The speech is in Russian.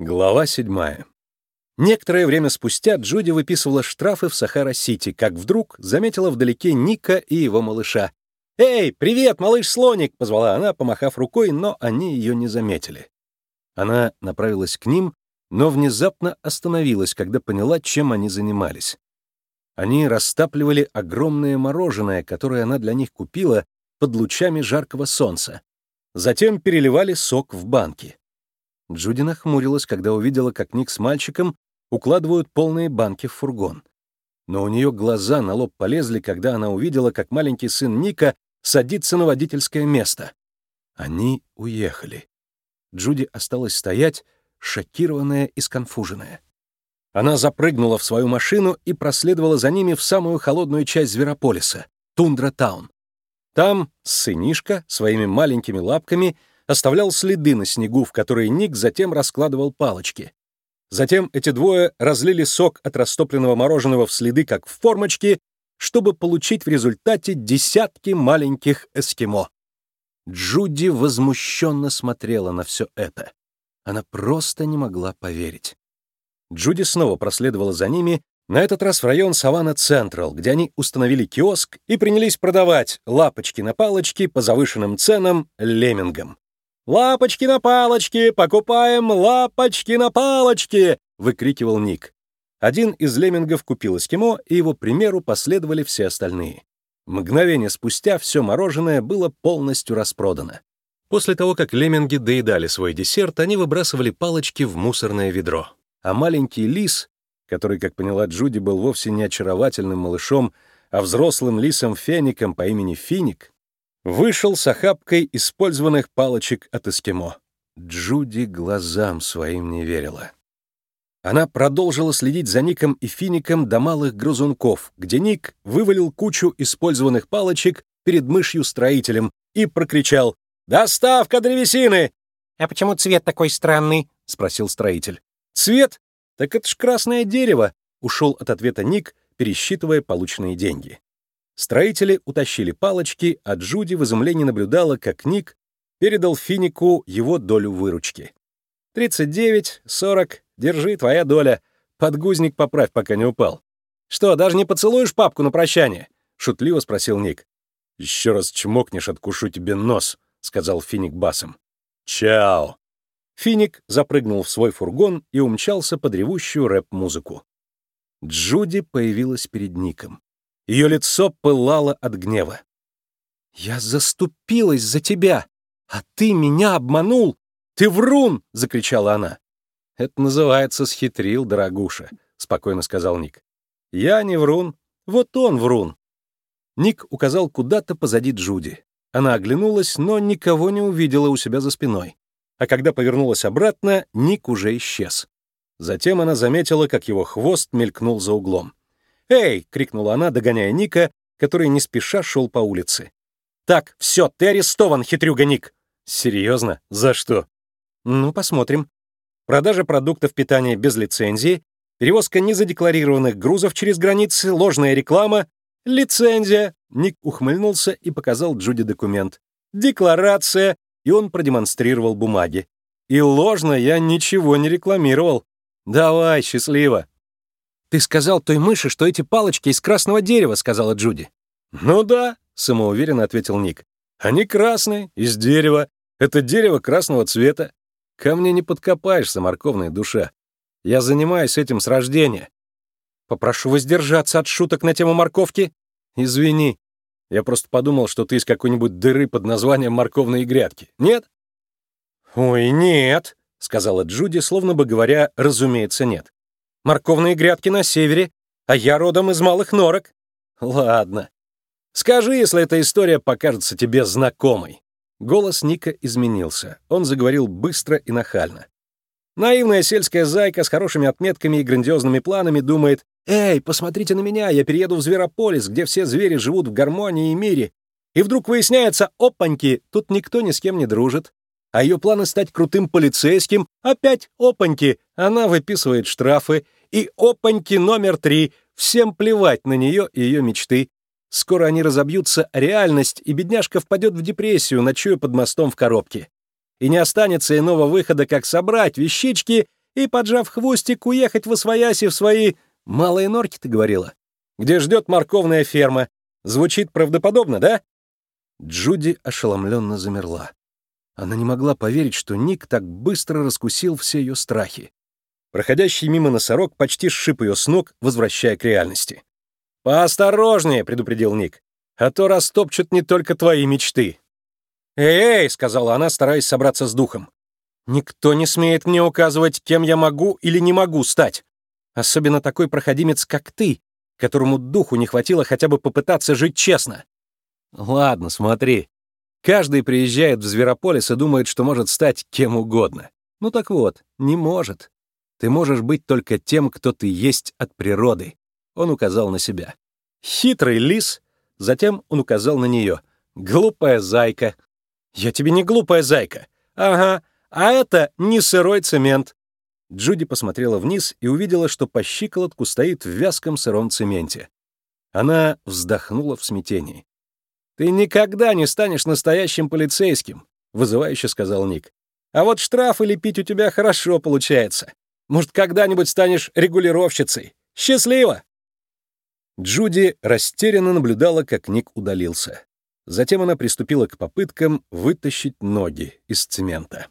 Глава седьмая. Некоторое время спустя Джуди выписывала штрафы в Сахара-Сити, как вдруг заметила вдалеке Ника и его малыша. «Эй, привет, малыш-слоник!» — позвала она, помахав рукой, но они ее не заметили. Она направилась к ним, но внезапно остановилась, когда поняла, чем они занимались. Они растапливали огромное мороженое, которое она для них купила под лучами жаркого солнца. Затем переливали сок в банки. Джуди нахмурилась, когда увидела, как Ник с мальчиком укладывают полные банки в фургон. Но у нее глаза на лоб полезли, когда она увидела, как маленький сын Ника садится на водительское место. Они уехали. Джуди осталась стоять, шокированная и сконфуженная. Она запрыгнула в свою машину и проследовала за ними в самую холодную часть Зверополиса — Тундра-таун. Там сынишка своими маленькими лапками — оставлял следы на снегу, в которые Ник затем раскладывал палочки. Затем эти двое разлили сок от растопленного мороженого в следы, как в формочке, чтобы получить в результате десятки маленьких эскимо. Джуди возмущенно смотрела на все это. Она просто не могла поверить. Джуди снова проследовала за ними, на этот раз в район Саванна Централ, где они установили киоск и принялись продавать лапочки на палочки по завышенным ценам леммингам. «Лапочки на палочки! Покупаем лапочки на палочки!» — выкрикивал Ник. Один из леммингов купил эскимо, и его примеру последовали все остальные. Мгновение спустя все мороженое было полностью распродано. После того, как лемминги доедали свой десерт, они выбрасывали палочки в мусорное ведро. А маленький лис, который, как поняла Джуди, был вовсе не очаровательным малышом, а взрослым лисом-феником по имени Финик, вышел с охапкой использованных палочек от эскимо. Джуди глазам своим не верила. Она продолжила следить за Ником и Фиником до малых грызунков, где Ник вывалил кучу использованных палочек перед мышью-строителем и прокричал «Доставка древесины!» «А почему цвет такой странный?» — спросил строитель. «Цвет? Так это ж красное дерево!» — ушел от ответа Ник, пересчитывая полученные деньги. Строители утащили палочки, а Джуди в изумлении наблюдала, как Ник передал Финику его долю выручки. «Тридцать девять, сорок, держи, твоя доля. Подгузник поправь, пока не упал». «Что, даже не поцелуешь папку на прощание?» — шутливо спросил Ник. «Еще раз чмокнешь, откушу тебе нос», — сказал Финик басом. «Чао!» Финик запрыгнул в свой фургон и умчался под ревущую рэп-музыку. Джуди появилась перед Ником. Ее лицо пылало от гнева. «Я заступилась за тебя, а ты меня обманул! Ты врун!» — закричала она. «Это называется схитрил, дорогуша», — спокойно сказал Ник. «Я не врун, вот он врун». Ник указал куда-то позади Джуди. Она оглянулась, но никого не увидела у себя за спиной. А когда повернулась обратно, Ник уже исчез. Затем она заметила, как его хвост мелькнул за углом. «Эй!» — крикнула она, догоняя Ника, который не спеша шел по улице. «Так, все, ты арестован, хитрюга Ник!» «Серьезно? За что?» «Ну, посмотрим. Продажа продуктов питания без лицензии, перевозка незадекларированных грузов через границы, ложная реклама, лицензия!» Ник ухмыльнулся и показал Джуди документ. «Декларация!» И он продемонстрировал бумаги. «И ложно я ничего не рекламировал. Давай, счастливо!» «Ты сказал той мыши, что эти палочки из красного дерева», — сказала Джуди. «Ну да», — самоуверенно ответил Ник. «Они красные, из дерева. Это дерево красного цвета. Ко мне не подкопаешься, морковная душа. Я занимаюсь этим с рождения. Попрошу воздержаться от шуток на тему морковки. Извини. Я просто подумал, что ты из какой-нибудь дыры под названием морковные грядки. Нет?» «Ой, нет», — сказала Джуди, словно бы говоря, разумеется, нет. Морковные грядки на севере, а я родом из малых норок. Ладно. Скажи, если эта история покажется тебе знакомой. Голос Ника изменился. Он заговорил быстро и нахально. Наивная сельская зайка с хорошими отметками и грандиозными планами думает, «Эй, посмотрите на меня, я перееду в Зверополис, где все звери живут в гармонии и мире». И вдруг выясняется, опаньки, тут никто ни с кем не дружит. А ее планы стать крутым полицейским опять опаньки. Она выписывает штрафы. И опаньки номер три. Всем плевать на нее и ее мечты. Скоро они разобьются реальность, и бедняжка впадет в депрессию, ночуя под мостом в коробке. И не останется иного выхода, как собрать вещички и, поджав хвостик, уехать в Освояси в свои малые норки, ты говорила, где ждет морковная ферма. Звучит правдоподобно, да?» Джуди ошеломленно замерла. Она не могла поверить, что Ник так быстро раскусил все ее страхи. Проходящий мимо носорог почти сшиб ее с ног, возвращая к реальности. «Поосторожнее», — предупредил Ник, — «а то растопчут не только твои мечты». «Эй!» — сказала она, стараясь собраться с духом. «Никто не смеет мне указывать, кем я могу или не могу стать. Особенно такой проходимец, как ты, которому духу не хватило хотя бы попытаться жить честно». «Ладно, смотри. Каждый приезжает в Зверополис и думает, что может стать кем угодно. Ну так вот, не может. Ты можешь быть только тем, кто ты есть от природы. Он указал на себя. Хитрый лис. Затем он указал на нее. Глупая зайка. Я тебе не глупая зайка. Ага, а это не сырой цемент. Джуди посмотрела вниз и увидела, что по щиколотку стоит в вязком сыром цементе. Она вздохнула в смятении. «Ты никогда не станешь настоящим полицейским», — вызывающе сказал Ник. «А вот штрафы лепить у тебя хорошо получается. Может, когда-нибудь станешь регулировщицей. Счастливо!» Джуди растерянно наблюдала, как Ник удалился. Затем она приступила к попыткам вытащить ноги из цемента.